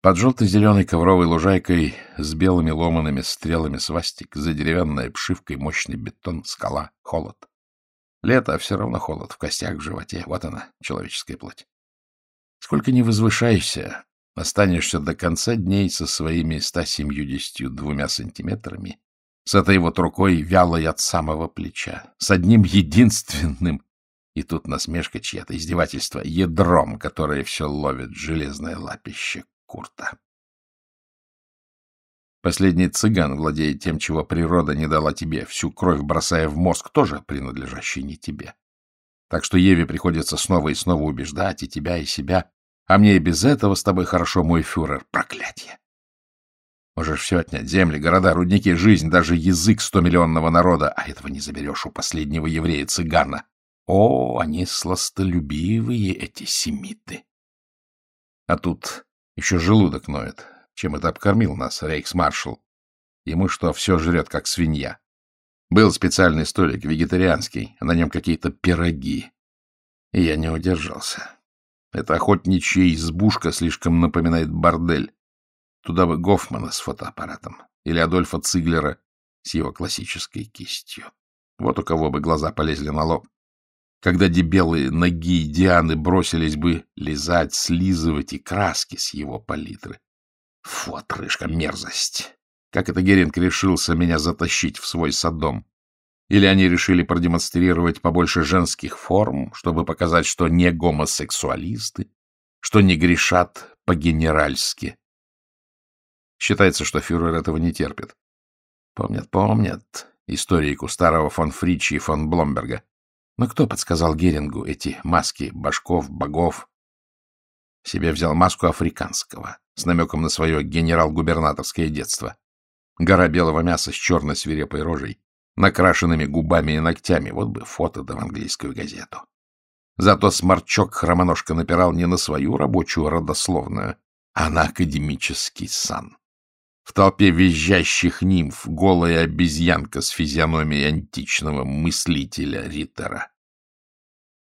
Под желто-зеленой ковровой лужайкой с белыми ломаными стрелами свастик, за деревянной обшивкой мощный бетон, скала, холод. Лето, а все равно холод в костях, в животе. Вот она, человеческая плоть. Сколько ни возвышайся, останешься до конца дней со своими 172 сантиметрами, с этой вот рукой вялой от самого плеча, с одним единственным, и тут насмешка чья-то, издевательство, ядром, которое все ловит железное лапище Курта. Последний цыган владеет тем, чего природа не дала тебе, всю кровь бросая в мозг, тоже принадлежащий не тебе. Так что Еве приходится снова и снова убеждать и тебя, и себя. А мне и без этого с тобой хорошо, мой фюрер. Проклятье! Можешь все отнять. Земли, города, рудники, жизнь, даже язык стомиллионного народа. А этого не заберешь у последнего еврея-цыгана. О, они сластолюбивые, эти семиты! А тут еще желудок ноет. Чем это обкормил нас, рейхсмаршал? Ему что, все жрет, как свинья. Был специальный столик, вегетарианский, а на нем какие-то пироги. И я не удержался. Эта охотничья избушка слишком напоминает бордель. Туда бы Гофмана с фотоаппаратом или Адольфа Циглера с его классической кистью. Вот у кого бы глаза полезли на лоб когда дебелые ноги Дианы бросились бы лизать, слизывать и краски с его палитры. Фу, отрыжка, мерзость! Как это Геринг решился меня затащить в свой садом? Или они решили продемонстрировать побольше женских форм, чтобы показать, что не гомосексуалисты, что не грешат по-генеральски? Считается, что фюрер этого не терпит. Помнят, помнят историку старого фон Фричи и фон Бломберга. Но кто подсказал Герингу эти маски башков, богов? Себе взял маску африканского, с намеком на свое генерал-губернаторское детство. Гора белого мяса с черной свирепой рожей, накрашенными губами и ногтями. Вот бы фото да в английскую газету. Зато сморчок-хромоножка напирал не на свою рабочую родословную, а на академический сан. В толпе визжащих нимф голая обезьянка с физиономией античного мыслителя Риттера.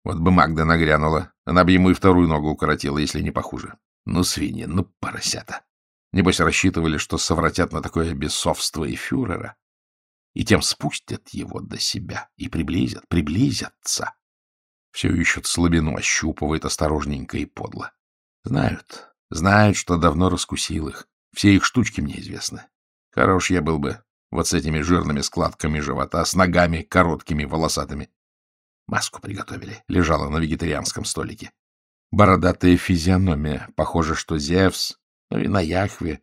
Вот бы Магда нагрянула, она бы ему и вторую ногу укоротила, если не похуже. Ну, свиньи, ну, поросята. Небось, рассчитывали, что совратят на такое бесовство и фюрера, и тем спустят его до себя, и приблизят, приблизятся. Все ищут слабину, ощупывает осторожненько и подло. Знают, знают, что давно раскусил их. Все их штучки мне известны. Хорош я был бы вот с этими жирными складками живота, с ногами короткими, волосатыми. Маску приготовили, лежала на вегетарианском столике. Бородатая физиономия, похоже, что Зевс, ну и на Яхве,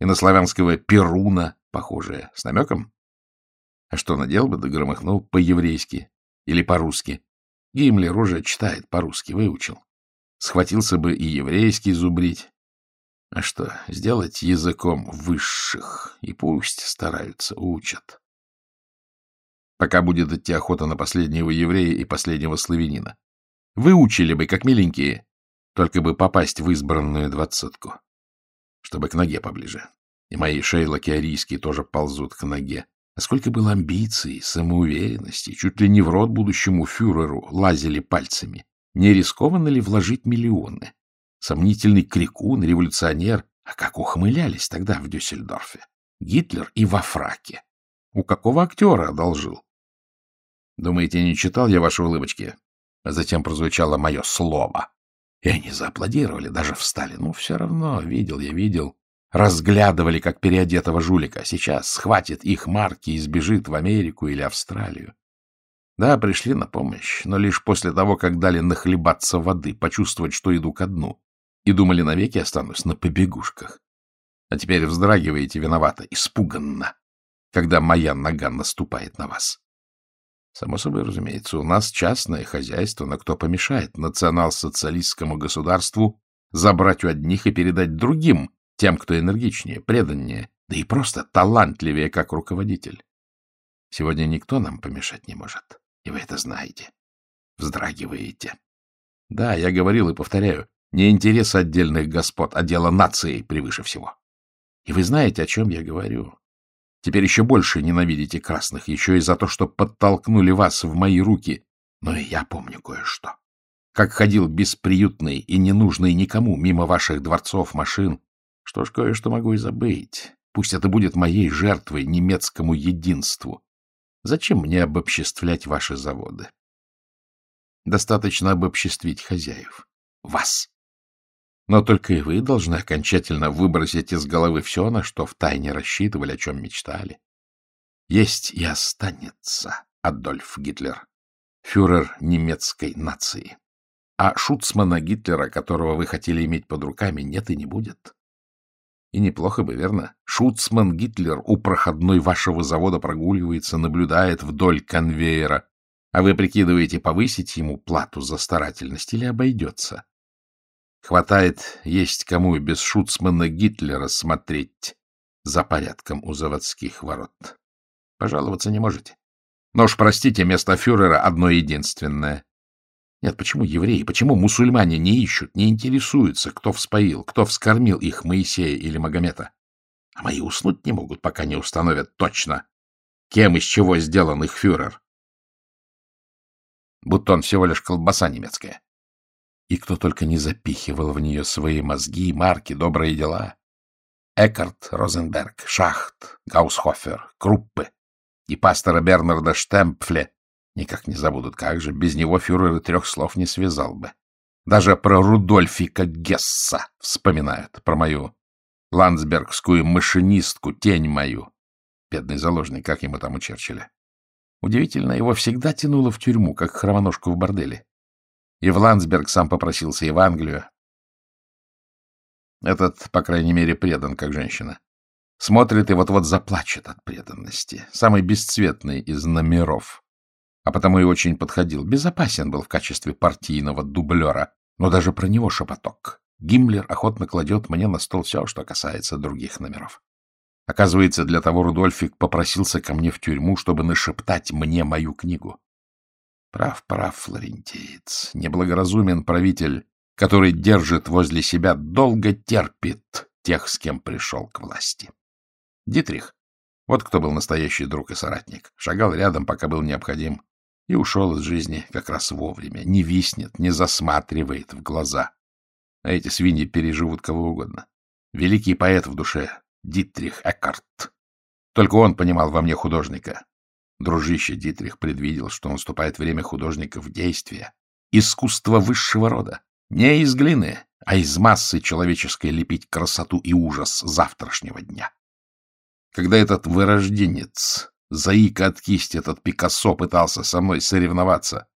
и на славянского Перуна похожая, с намеком. А что надел бы, да громыхнул по-еврейски или по-русски. Гиммлер уже читает по-русски, выучил. Схватился бы и еврейский зубрить, а что, сделать языком высших, и пусть стараются, учат. Пока будет идти охота на последнего еврея и последнего славянина. Выучили бы, как миленькие, только бы попасть в избранную двадцатку, чтобы к ноге поближе. И мои шейлоки арийские тоже ползут к ноге. А сколько было амбиций, самоуверенности, чуть ли не в рот будущему фюреру лазили пальцами. Не рискованно ли вложить миллионы? Сомнительный крикун, революционер. А как ухмылялись тогда в Дюссельдорфе? Гитлер и во фраке. У какого актера одолжил? Думаете, не читал я ваши улыбочки? А затем прозвучало мое слово. И они зааплодировали, даже встали. Ну, все равно, видел я, видел. Разглядывали, как переодетого жулика. Сейчас схватит их марки и сбежит в Америку или Австралию. Да, пришли на помощь, но лишь после того, как дали нахлебаться воды, почувствовать, что иду ко дну и думали, навеки останусь на побегушках. А теперь вздрагиваете виновато, испуганно, когда моя нога наступает на вас. Само собой, разумеется, у нас частное хозяйство, но кто помешает национал-социалистскому государству забрать у одних и передать другим, тем, кто энергичнее, преданнее, да и просто талантливее как руководитель. Сегодня никто нам помешать не может, и вы это знаете. Вздрагиваете. Да, я говорил и повторяю, не интересы отдельных господ, а дело нации превыше всего. И вы знаете, о чем я говорю. Теперь еще больше ненавидите красных, еще и за то, что подтолкнули вас в мои руки. Но и я помню кое-что. Как ходил бесприютный и ненужный никому мимо ваших дворцов, машин, Что ж, кое-что могу и забыть. Пусть это будет моей жертвой немецкому единству. Зачем мне обобществлять ваши заводы? Достаточно обобществить хозяев. Вас. Но только и вы должны окончательно выбросить из головы все, на что втайне рассчитывали, о чем мечтали. Есть и останется Адольф Гитлер, фюрер немецкой нации. А шуцмана Гитлера, которого вы хотели иметь под руками, нет и не будет. И неплохо бы, верно? Шуцман Гитлер у проходной вашего завода прогуливается, наблюдает вдоль конвейера, а вы прикидываете, повысить ему плату за старательность или обойдется. Хватает есть кому и без Шуцмана Гитлера смотреть за порядком у заводских ворот. Пожаловаться не можете. Но уж простите, место фюрера одно единственное. Нет, почему евреи, почему мусульмане не ищут, не интересуются, кто вспоил, кто вскормил их Моисея или Магомета? А мои уснуть не могут, пока не установят точно, кем из чего сделан их фюрер. Будто он всего лишь колбаса немецкая. И кто только не запихивал в нее свои мозги, марки, добрые дела. Эккарт, Розенберг, Шахт, Гаусхофер, Круппе и пастора Бернарда Штемпфле Никак не забудут, как же, без него фюрер и трех слов не связал бы. Даже про Рудольфика Гесса вспоминают, про мою ландсбергскую машинистку, тень мою. Бедный заложник, как ему там у Черчилля. Удивительно, его всегда тянуло в тюрьму, как хромоножку в борделе. И в Ландсберг сам попросился, и в Англию. Этот, по крайней мере, предан, как женщина. Смотрит и вот-вот заплачет от преданности. Самый бесцветный из номеров а потому и очень подходил. Безопасен был в качестве партийного дублера, но даже про него шепоток. Гиммлер охотно кладет мне на стол все, что касается других номеров. Оказывается, для того Рудольфик попросился ко мне в тюрьму, чтобы нашептать мне мою книгу. Прав, прав, флорентиец, неблагоразумен правитель, который держит возле себя, долго терпит тех, с кем пришел к власти. Дитрих, вот кто был настоящий друг и соратник, шагал рядом, пока был необходим и ушел из жизни как раз вовремя. Не виснет, не засматривает в глаза. А эти свиньи переживут кого угодно. Великий поэт в душе — Дитрих Эккарт. Только он понимал во мне художника. Дружище Дитрих предвидел, что наступает время художника в действие. Искусство высшего рода. Не из глины, а из массы человеческой лепить красоту и ужас завтрашнего дня. Когда этот вырожденец Заика от кисти этот Пикассо пытался со мной соревноваться.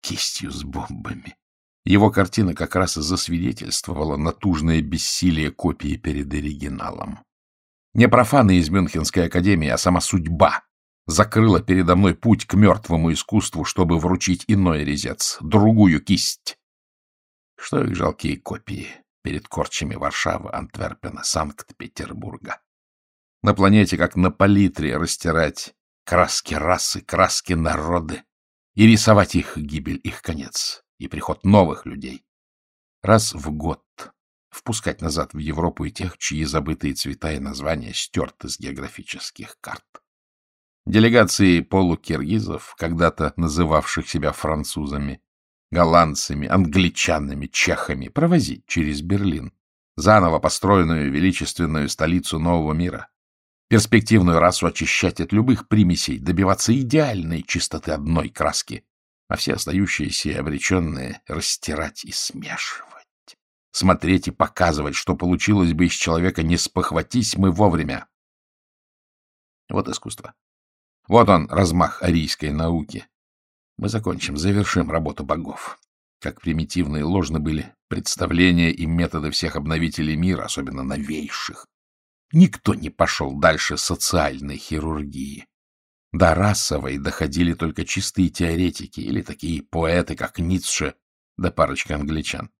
Кистью с бомбами. Его картина как раз и засвидетельствовала натужное бессилие копии перед оригиналом. Не профаны из Мюнхенской академии, а сама судьба закрыла передо мной путь к мертвому искусству, чтобы вручить иной резец, другую кисть. Что их жалкие копии перед корчами Варшавы, Антверпена, Санкт-Петербурга? На планете, как на палитре, растирать краски расы, краски народы и рисовать их гибель, их конец и приход новых людей. Раз в год впускать назад в Европу и тех, чьи забытые цвета и названия стерты с географических карт. Делегации полукиргизов, когда-то называвших себя французами, голландцами, англичанами, чехами, провозить через Берлин, заново построенную величественную столицу нового мира, перспективную расу очищать от любых примесей, добиваться идеальной чистоты одной краски, а все остающиеся и обреченные растирать и смешивать. Смотреть и показывать, что получилось бы из человека, не спохватись мы вовремя. Вот искусство. Вот он, размах арийской науки. Мы закончим, завершим работу богов. Как примитивны и ложны были представления и методы всех обновителей мира, особенно новейших. Никто не пошел дальше социальной хирургии. До расовой доходили только чистые теоретики или такие поэты, как Ницше, да парочка англичан.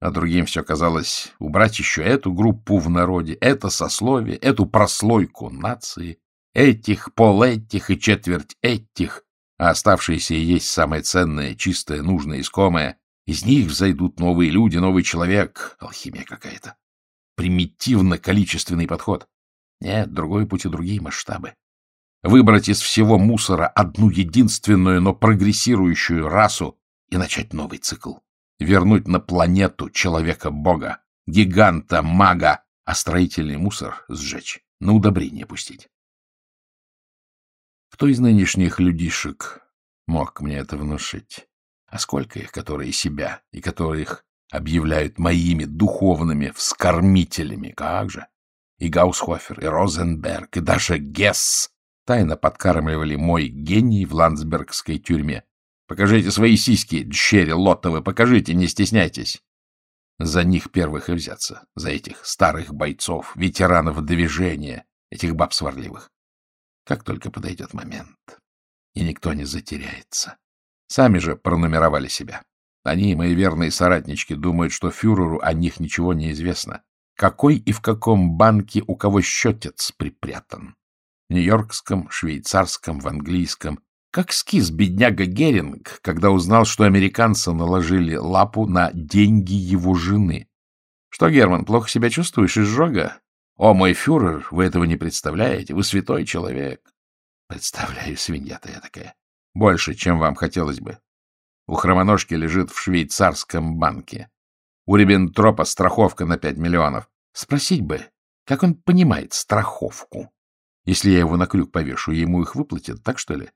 А другим все казалось убрать еще эту группу в народе, это сословие, эту прослойку нации, этих, пол этих и четверть этих, а оставшиеся и есть самое ценное, чистое, нужное, искомое. Из них взойдут новые люди, новый человек. Алхимия какая-то примитивно-количественный подход. Нет, другой путь и другие масштабы. Выбрать из всего мусора одну единственную, но прогрессирующую расу и начать новый цикл. Вернуть на планету человека-бога, гиганта-мага, а строительный мусор сжечь, на удобрение пустить. Кто из нынешних людишек мог мне это внушить? А сколько их, которые себя и которых объявляют моими духовными вскормителями? Как же! И Гаусхофер, и Розенберг, и даже Гесс тайно подкармливали мой гений в ландсбергской тюрьме. Покажите свои сиськи, дщери Лоттовы, покажите, не стесняйтесь. За них первых и взяться, за этих старых бойцов, ветеранов движения, этих баб сварливых. Как только подойдет момент, и никто не затеряется. Сами же пронумеровали себя. Они, мои верные соратнички, думают, что фюреру о них ничего не известно. Какой и в каком банке у кого счетец припрятан. В нью-йоркском, швейцарском, в английском. Как скис бедняга Геринг, когда узнал, что американцы наложили лапу на деньги его жены. Что, Герман, плохо себя чувствуешь, изжога? О, мой фюрер, вы этого не представляете, вы святой человек. Представляю, свинья-то я такая. Больше, чем вам хотелось бы. У хромоножки лежит в швейцарском банке. У Риббентропа страховка на пять миллионов. Спросить бы, как он понимает страховку? Если я его на крюк повешу, ему их выплатят, так что ли?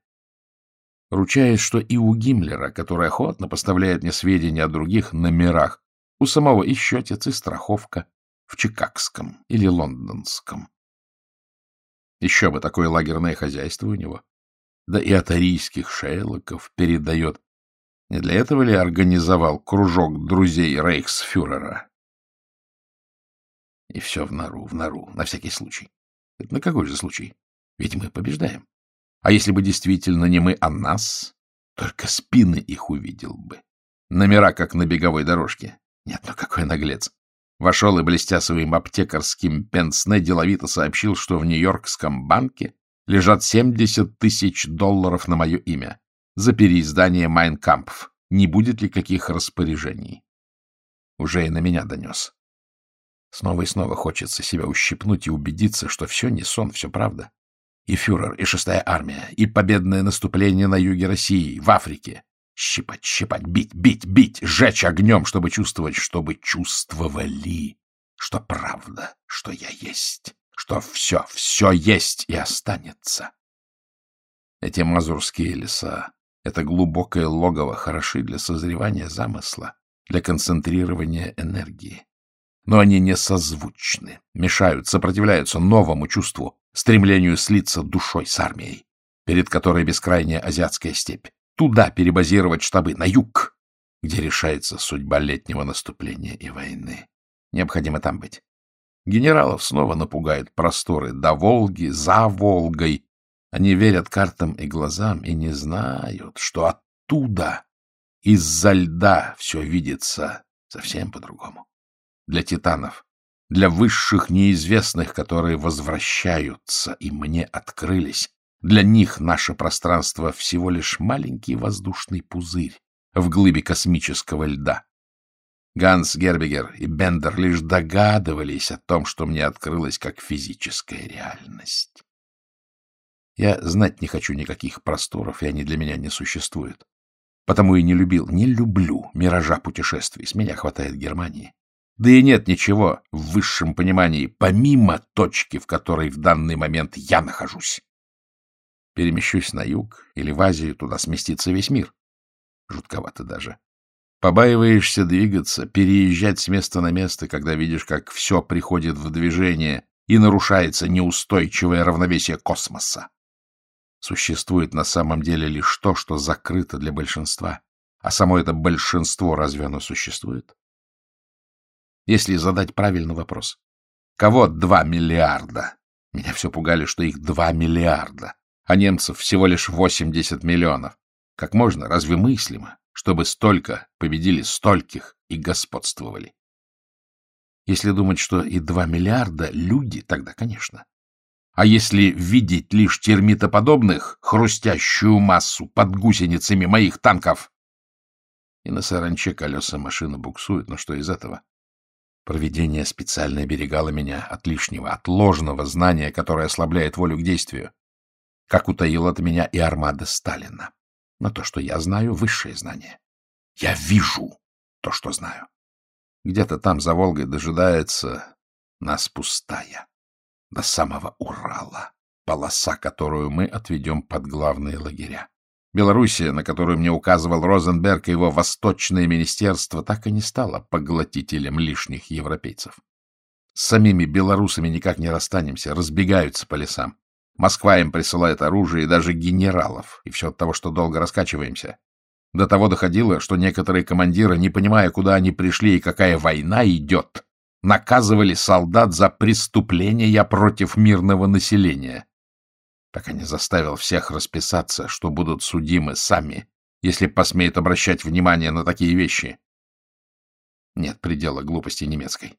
Ручаясь, что и у Гиммлера, который охотно поставляет мне сведения о других номерах, у самого и счетец, и страховка в чикагском или лондонском. Еще бы такое лагерное хозяйство у него да и от арийских шейлоков передает. Не для этого ли организовал кружок друзей рейхсфюрера? И все в нору, в нору, на всякий случай. Это на какой же случай? Ведь мы побеждаем. А если бы действительно не мы, а нас, только спины их увидел бы. Номера, как на беговой дорожке. Нет, ну какой наглец. Вошел и, блестя своим аптекарским пенсне, деловито сообщил, что в Нью-Йоркском банке лежат 70 тысяч долларов на мое имя за переиздание «Майнкампф». Не будет ли каких распоряжений? Уже и на меня донес. Снова и снова хочется себя ущипнуть и убедиться, что все не сон, все правда. И фюрер, и шестая армия, и победное наступление на юге России, в Африке. Щипать, щипать, бить, бить, бить, сжечь огнем, чтобы чувствовать, чтобы чувствовали, что правда, что я есть что все, все есть и останется. Эти мазурские леса, это глубокое логово хороши для созревания замысла, для концентрирования энергии. Но они не созвучны, мешают, сопротивляются новому чувству, стремлению слиться душой с армией, перед которой бескрайняя азиатская степь. Туда перебазировать штабы, на юг, где решается судьба летнего наступления и войны. Необходимо там быть. Генералов снова напугают просторы до Волги, за Волгой. Они верят картам и глазам и не знают, что оттуда, из-за льда, все видится совсем по-другому. Для титанов, для высших неизвестных, которые возвращаются и мне открылись, для них наше пространство всего лишь маленький воздушный пузырь в глыбе космического льда. Ганс Гербигер и Бендер лишь догадывались о том, что мне открылось как физическая реальность. Я знать не хочу никаких просторов, и они для меня не существуют. Потому и не любил, не люблю миража путешествий. С меня хватает Германии. Да и нет ничего в высшем понимании, помимо точки, в которой в данный момент я нахожусь. Перемещусь на юг или в Азию, туда сместится весь мир. Жутковато даже. Побаиваешься двигаться, переезжать с места на место, когда видишь, как все приходит в движение и нарушается неустойчивое равновесие космоса. Существует на самом деле лишь то, что закрыто для большинства. А само это большинство разве оно существует? Если задать правильный вопрос. Кого два миллиарда? Меня все пугали, что их два миллиарда, а немцев всего лишь восемьдесят миллионов. Как можно? Разве мыслимо? чтобы столько победили стольких и господствовали. Если думать, что и два миллиарда — люди, тогда, конечно. А если видеть лишь термитоподобных, хрустящую массу под гусеницами моих танков? И на саранче колеса машины буксуют, но что из этого? Проведение специально оберегало меня от лишнего, от ложного знания, которое ослабляет волю к действию, как утаил от меня и армада Сталина. Но то, что я знаю, — высшее знание. Я вижу то, что знаю. Где-то там, за Волгой, дожидается нас пустая, до самого Урала, полоса, которую мы отведем под главные лагеря. Белоруссия, на которую мне указывал Розенберг и его Восточное министерство, так и не стала поглотителем лишних европейцев. С самими белорусами никак не расстанемся, разбегаются по лесам. Москва им присылает оружие и даже генералов, и все от того, что долго раскачиваемся. До того доходило, что некоторые командиры, не понимая, куда они пришли и какая война идет, наказывали солдат за преступления против мирного населения пока не заставил всех расписаться, что будут судимы сами, если посмеют обращать внимание на такие вещи. Нет предела глупости немецкой.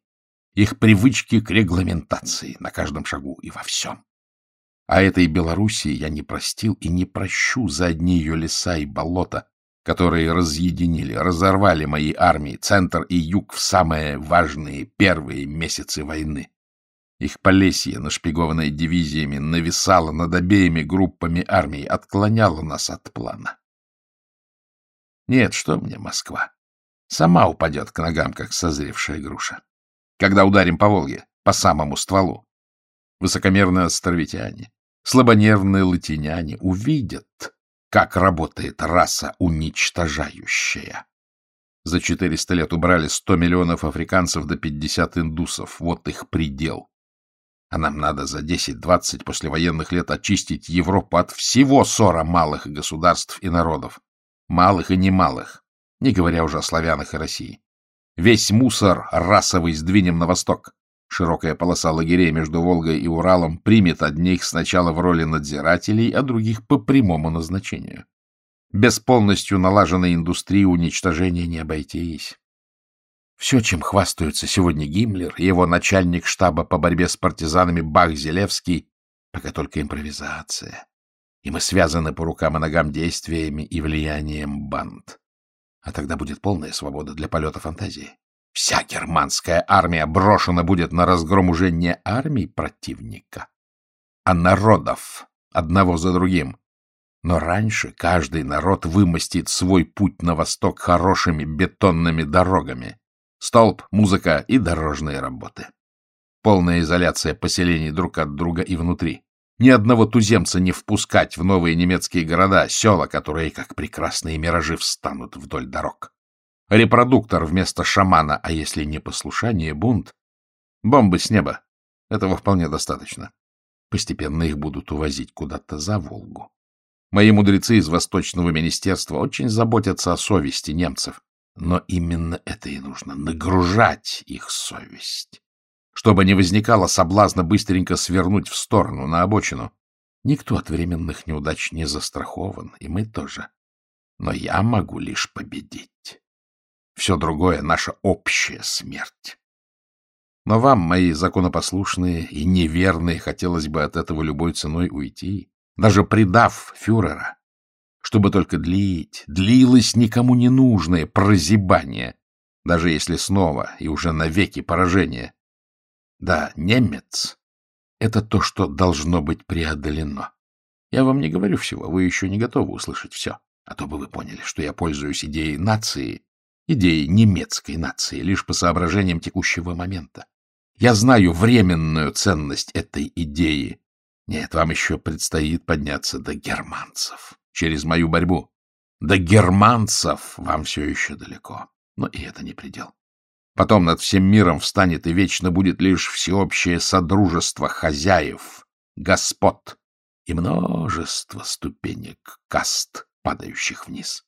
Их привычки к регламентации на каждом шагу и во всем. А этой Белоруссии я не простил и не прощу за одни ее леса и болота, которые разъединили, разорвали мои армии, центр и юг в самые важные первые месяцы войны. Их Полесье, нашпигованное дивизиями, нависало над обеими группами армий, отклоняло нас от плана. Нет, что мне Москва? Сама упадет к ногам, как созревшая груша. Когда ударим по Волге, по самому стволу, высокомерные островитяне, слабонервные латиняне увидят, как работает раса уничтожающая. За 400 лет убрали 100 миллионов африканцев до 50 индусов. Вот их предел. А нам надо за 10-20 послевоенных лет очистить Европу от всего ссора малых государств и народов. Малых и немалых, не говоря уже о славянах и России. Весь мусор расовый сдвинем на восток. Широкая полоса лагерей между Волгой и Уралом примет одних сначала в роли надзирателей, а других по прямому назначению. Без полностью налаженной индустрии уничтожения не обойтись. Все, чем хвастаются сегодня Гиммлер и его начальник штаба по борьбе с партизанами Бах-Зелевский, пока только импровизация. И мы связаны по рукам и ногам действиями и влиянием банд. А тогда будет полная свобода для полета фантазии. Вся германская армия брошена будет на разгром уже не армий противника, а народов, одного за другим. Но раньше каждый народ вымостит свой путь на восток хорошими бетонными дорогами, Столб, музыка и дорожные работы. Полная изоляция поселений друг от друга и внутри. Ни одного туземца не впускать в новые немецкие города, села, которые, как прекрасные миражи, встанут вдоль дорог. Репродуктор вместо шамана, а если не послушание, бунт. Бомбы с неба. Этого вполне достаточно. Постепенно их будут увозить куда-то за Волгу. Мои мудрецы из Восточного министерства очень заботятся о совести немцев. Но именно это и нужно — нагружать их совесть, чтобы не возникало соблазна быстренько свернуть в сторону, на обочину. Никто от временных неудач не застрахован, и мы тоже. Но я могу лишь победить. Все другое — наша общая смерть. Но вам, мои законопослушные и неверные, хотелось бы от этого любой ценой уйти, даже предав фюрера чтобы только длить, длилось никому не нужное прозябание, даже если снова и уже навеки поражение. Да, немец — это то, что должно быть преодолено. Я вам не говорю всего, вы еще не готовы услышать все, а то бы вы поняли, что я пользуюсь идеей нации, идеей немецкой нации, лишь по соображениям текущего момента. Я знаю временную ценность этой идеи. Нет, вам еще предстоит подняться до германцев через мою борьбу. До германцев вам все еще далеко, но и это не предел. Потом над всем миром встанет и вечно будет лишь всеобщее содружество хозяев, господ и множество ступенек каст, падающих вниз.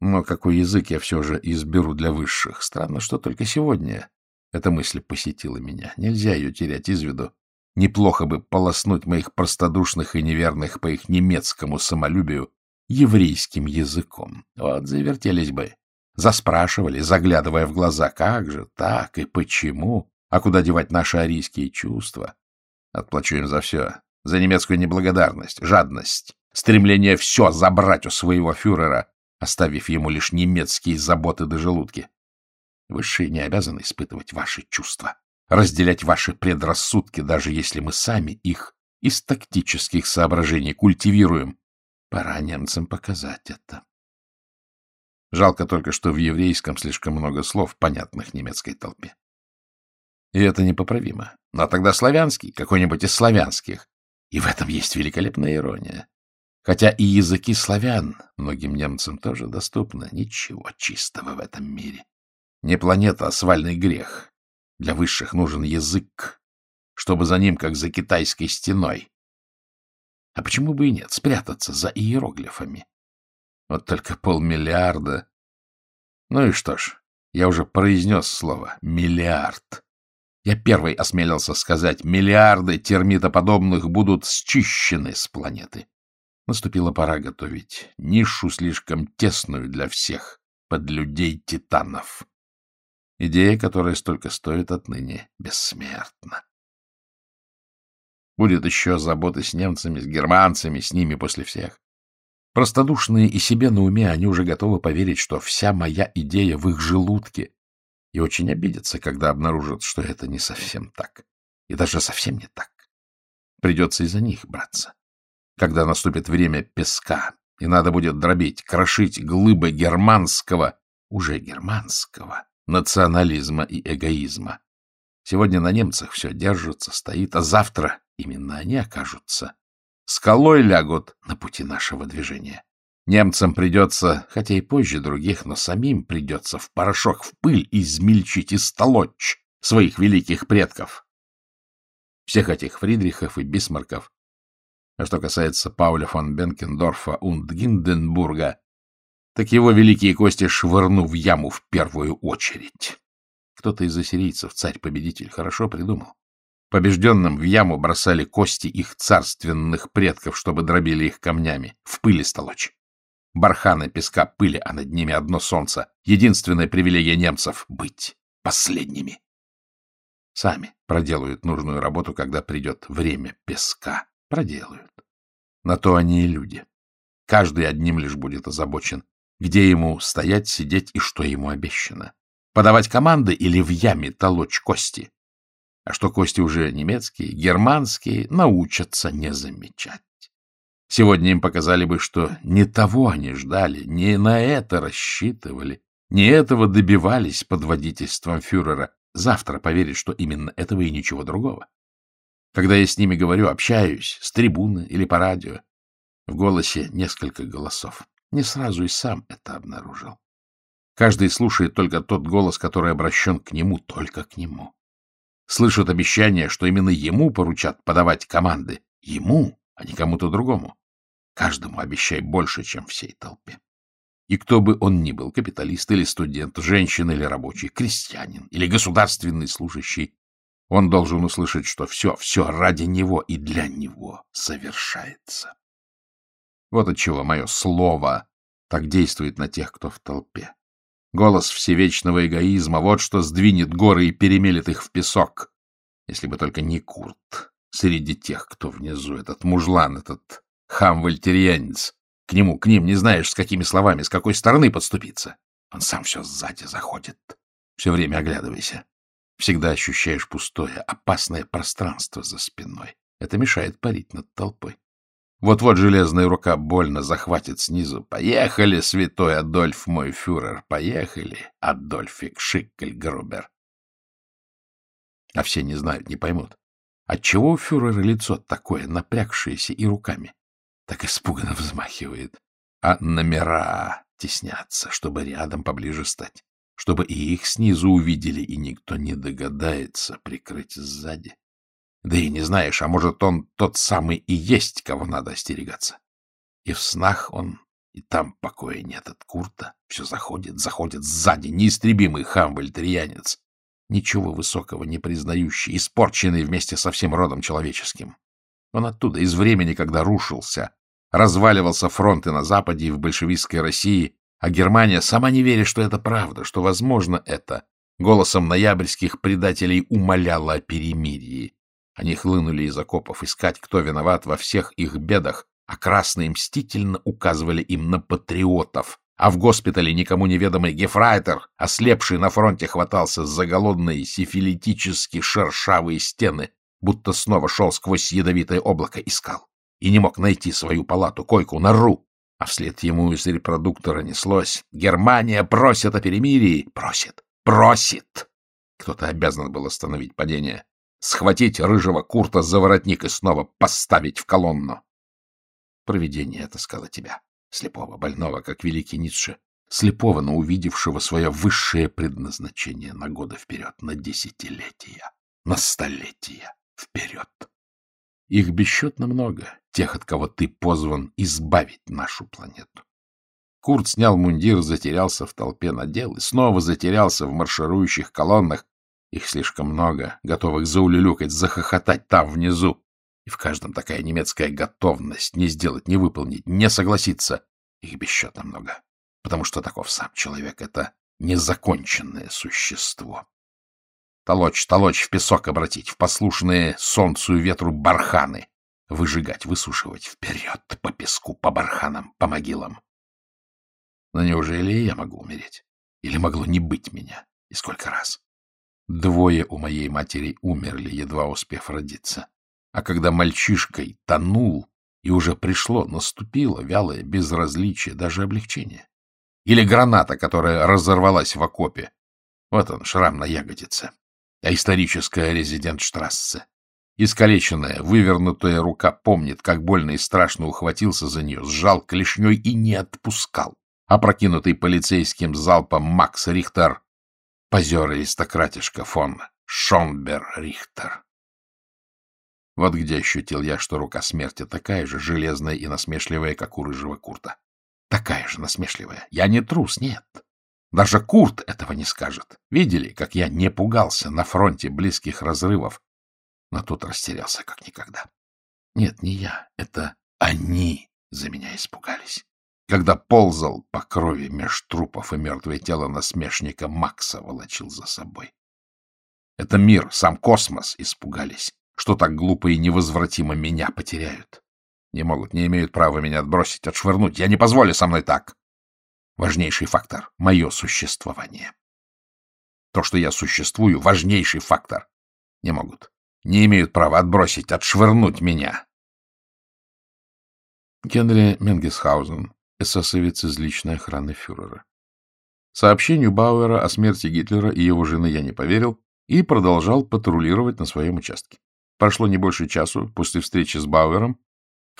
Но какой язык я все же изберу для высших? Странно, что только сегодня эта мысль посетила меня. Нельзя ее терять из виду. Неплохо бы полоснуть моих простодушных и неверных по их немецкому самолюбию еврейским языком. Вот завертелись бы. Заспрашивали, заглядывая в глаза, как же так и почему, а куда девать наши арийские чувства. Отплачу им за все. За немецкую неблагодарность, жадность, стремление все забрать у своего фюрера, оставив ему лишь немецкие заботы до желудки. Высшие не обязаны испытывать ваши чувства разделять ваши предрассудки, даже если мы сами их из тактических соображений культивируем. Пора немцам показать это. Жалко только, что в еврейском слишком много слов, понятных немецкой толпе. И это непоправимо. Но тогда славянский, какой-нибудь из славянских. И в этом есть великолепная ирония. Хотя и языки славян многим немцам тоже доступны. Ничего чистого в этом мире. Не планета, а свальный грех. Для высших нужен язык, чтобы за ним, как за китайской стеной. А почему бы и нет, спрятаться за иероглифами? Вот только полмиллиарда. Ну и что ж, я уже произнес слово «миллиард». Я первый осмелился сказать, миллиарды термитоподобных будут счищены с планеты. Наступила пора готовить нишу слишком тесную для всех, под людей-титанов. Идея, которая столько стоит отныне, бессмертна. Будет еще заботы с немцами, с германцами, с ними после всех. Простодушные и себе на уме, они уже готовы поверить, что вся моя идея в их желудке, и очень обидятся, когда обнаружат, что это не совсем так. И даже совсем не так. Придется из-за них браться. Когда наступит время песка, и надо будет дробить, крошить глыбы германского, уже германского, национализма и эгоизма. Сегодня на немцах все держится, стоит, а завтра именно они окажутся скалой лягут на пути нашего движения. Немцам придется, хотя и позже других, но самим придется в порошок, в пыль измельчить и столочь своих великих предков. Всех этих Фридрихов и Бисмарков. А что касается Пауля фон Бенкендорфа und Гинденбурга, так его великие кости швырну в яму в первую очередь. Кто-то из ассирийцев, царь-победитель, хорошо придумал. Побежденным в яму бросали кости их царственных предков, чтобы дробили их камнями, в пыли столочь. Барханы песка пыли, а над ними одно солнце. Единственная привилегия немцев — быть последними. Сами проделают нужную работу, когда придет время песка. Проделают. На то они и люди. Каждый одним лишь будет озабочен, где ему стоять, сидеть и что ему обещано. Подавать команды или в яме толочь кости. А что кости уже немецкие, германские, научатся не замечать. Сегодня им показали бы, что не того они ждали, не на это рассчитывали, не этого добивались под водительством фюрера. Завтра поверят, что именно этого и ничего другого. Когда я с ними говорю, общаюсь, с трибуны или по радио, в голосе несколько голосов. Не сразу и сам это обнаружил. Каждый слушает только тот голос, который обращен к нему, только к нему слышат обещание, что именно ему поручат подавать команды. Ему, а не кому-то другому. Каждому обещай больше, чем всей толпе. И кто бы он ни был, капиталист или студент, женщина или рабочий, крестьянин или государственный служащий, он должен услышать, что все, все ради него и для него совершается. Вот отчего мое слово так действует на тех, кто в толпе. Голос всевечного эгоизма — вот что сдвинет горы и перемелет их в песок. Если бы только не Курт среди тех, кто внизу, этот мужлан, этот хам-вольтерьянец. К нему, к ним не знаешь, с какими словами, с какой стороны подступиться. Он сам все сзади заходит. Все время оглядывайся. Всегда ощущаешь пустое, опасное пространство за спиной. Это мешает парить над толпой. Вот-вот железная рука больно захватит снизу. Поехали, святой Адольф, мой фюрер, поехали, Адольфик Шиккельгрубер. А все не знают, не поймут. Отчего у фюрера лицо такое, напрягшееся и руками? Так испуганно взмахивает. А номера теснятся, чтобы рядом поближе стать, чтобы и их снизу увидели, и никто не догадается прикрыть сзади. Да и не знаешь, а может, он тот самый и есть, кого надо остерегаться. И в снах он, и там покоя нет от Курта. Все заходит, заходит сзади, неистребимый хам-вольтерьянец, ничего высокого не признающий, испорченный вместе со всем родом человеческим. Он оттуда, из времени, когда рушился, разваливался фронты на Западе и в большевистской России, а Германия, сама не веря, что это правда, что возможно это, голосом ноябрьских предателей умоляла о перемирии. Они хлынули из окопов искать, кто виноват во всех их бедах, а красные мстительно указывали им на патриотов. А в госпитале никому неведомый гефрайтер, ослепший на фронте, хватался за голодные сифилитически шершавые стены, будто снова шел сквозь ядовитое облако, искал. И не мог найти свою палату, койку, нору. А вслед ему из репродуктора неслось. Германия просит о перемирии. Просит, просит. Кто-то обязан был остановить падение, схватить рыжего Курта за воротник и снова поставить в колонну. Провидение отыскало тебя, слепого, больного, как великий Ницше, слепого, но увидевшего свое высшее предназначение на годы вперед, на десятилетия, на столетия вперед. Их бесчетно много, тех, от кого ты позван избавить нашу планету. Курт снял мундир, затерялся в толпе, надел и снова затерялся в марширующих колоннах. Их слишком много, готовых заулюлюкать, захохотать там внизу. И в каждом такая немецкая готовность не сделать, не выполнить, не согласиться. Их бесчетно много, потому что таков сам человек — это незаконченное существо. Толочь, толочь, в песок обратить, в послушные солнцу и ветру барханы, выжигать, высушивать вперед по песку, по барханам, по могилам. Но неужели я могу умереть? Или могло не быть меня? И сколько раз? Двое у моей матери умерли, едва успев родиться. А когда мальчишкой тонул, и уже пришло, наступило вялое безразличие, даже облегчение. Или граната, которая разорвалась в окопе. Вот он, шрам на ягодице. А историческая резидентштрассе. Искалеченная, вывернутая рука помнит, как больно и страшно ухватился за нее, сжал клешней и не отпускал опрокинутый полицейским залпом Макс Рихтер, позер аристократишка фон Шонбер-Рихтер. Вот где ощутил я, что рука смерти такая же железная и насмешливая, как у рыжего Курта. Такая же насмешливая. Я не трус, нет. Даже Курт этого не скажет. Видели, как я не пугался на фронте близких разрывов, но тут растерялся как никогда. Нет, не я, это они за меня испугались когда ползал по крови меж трупов и мертвое тело насмешника Макса волочил за собой. Это мир, сам космос испугались, что так глупо и невозвратимо меня потеряют. Не могут, не имеют права меня отбросить, отшвырнуть. Я не позволю со мной так. Важнейший фактор — мое существование. То, что я существую, важнейший фактор. Не могут, не имеют права отбросить, отшвырнуть меня. Генри Менгесхаузен эсэсовец из личной охраны фюрера. Сообщению Бауэра о смерти Гитлера и его жены я не поверил и продолжал патрулировать на своем участке. Прошло не больше часу после встречи с Бауэром,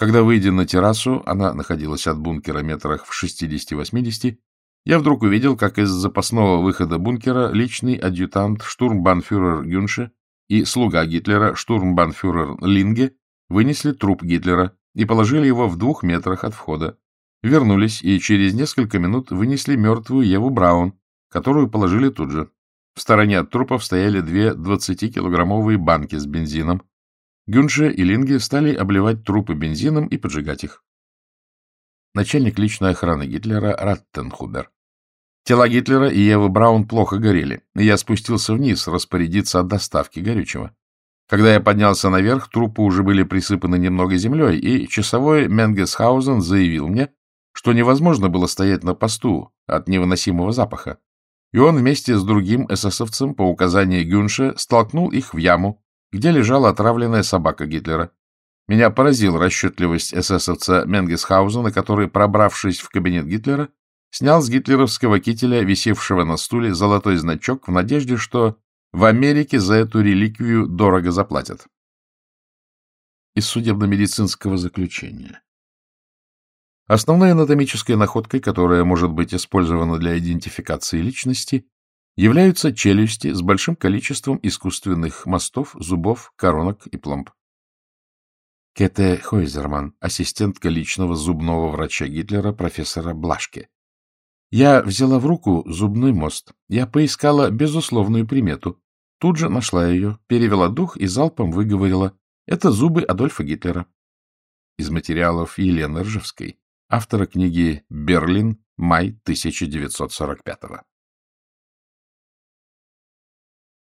когда, выйдя на террасу, она находилась от бункера метрах в 60-80, я вдруг увидел, как из запасного выхода бункера личный адъютант штурмбанфюрер Гюнше и слуга Гитлера штурмбанфюрер Линге вынесли труп Гитлера и положили его в двух метрах от входа, Вернулись и через несколько минут вынесли мертвую Еву Браун, которую положили тут же. В стороне от трупов стояли две 20-килограммовые банки с бензином. Гюнше и Линге стали обливать трупы бензином и поджигать их. Начальник личной охраны Гитлера Раттенхубер. Тела Гитлера и Евы Браун плохо горели, и я спустился вниз распорядиться о доставке горючего. Когда я поднялся наверх, трупы уже были присыпаны немного землей, и часовой Менгесхаузен заявил мне, что невозможно было стоять на посту от невыносимого запаха, и он вместе с другим эсэсовцем по указанию Гюнше столкнул их в яму, где лежала отравленная собака Гитлера. Меня поразила расчетливость эсэсовца Менгесхаузена, который, пробравшись в кабинет Гитлера, снял с гитлеровского кителя, висевшего на стуле, золотой значок в надежде, что в Америке за эту реликвию дорого заплатят. Из судебно-медицинского заключения. Основной анатомической находкой, которая может быть использована для идентификации личности, являются челюсти с большим количеством искусственных мостов, зубов, коронок и пломб. Кете Хойзерман, ассистентка личного зубного врача Гитлера, профессора Блашке. Я взяла в руку зубной мост. Я поискала безусловную примету. Тут же нашла ее, перевела дух и залпом выговорила. Это зубы Адольфа Гитлера. Из материалов Елены Ржевской автора книги «Берлин. Май 1945 -го».